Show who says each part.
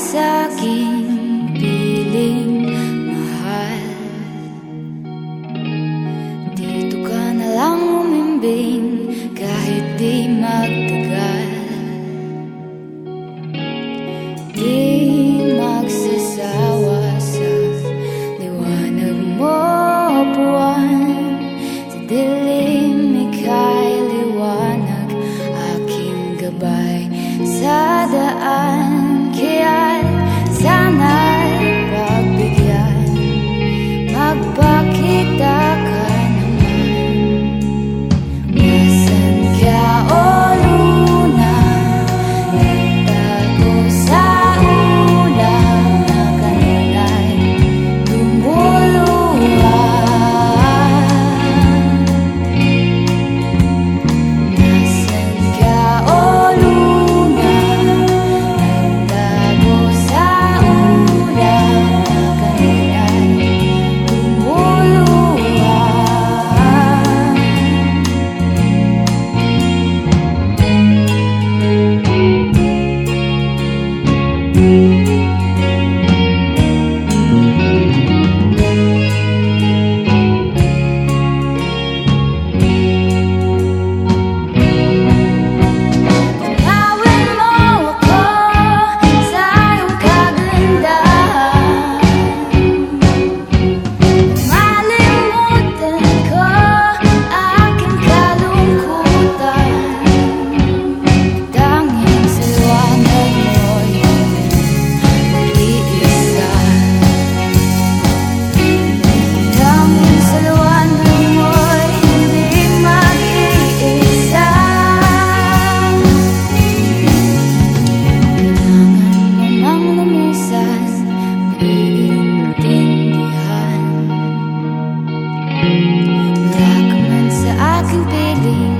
Speaker 1: sa akin Fragments that I can believe.